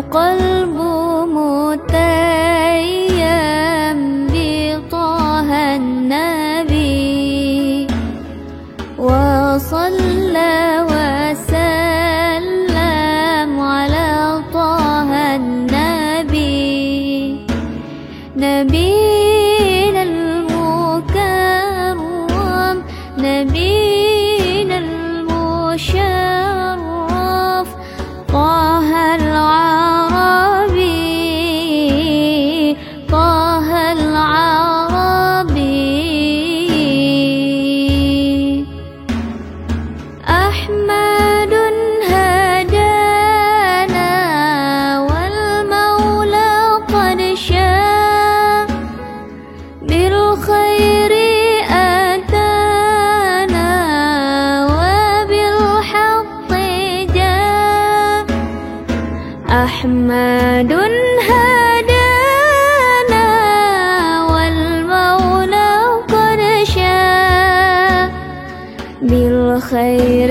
القلب متيم بطه النبي وصلى وسلم على طه النبي. نبينا المكرم نبينا المشرف طه العربي أحمد هدانا قد شاء بالخير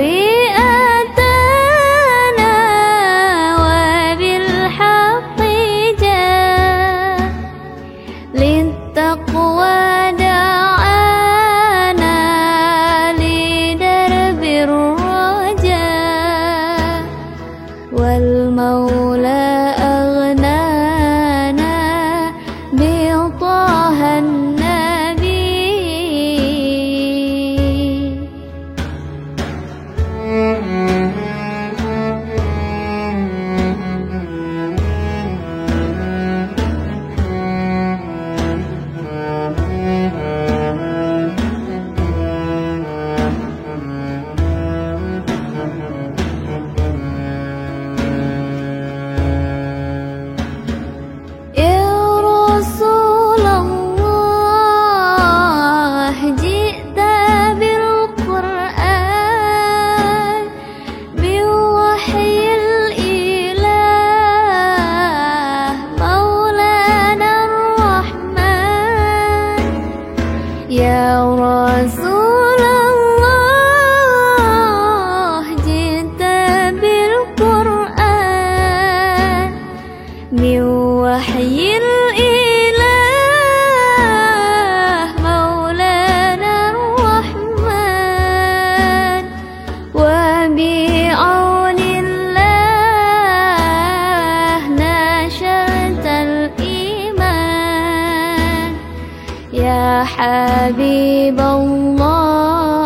يا حبيب الله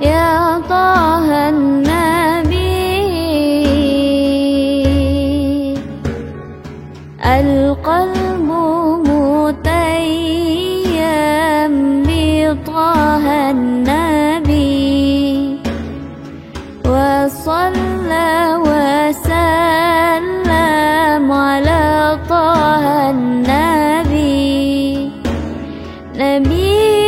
يا طه النبي. القلب متيم بطه النبي. نبينا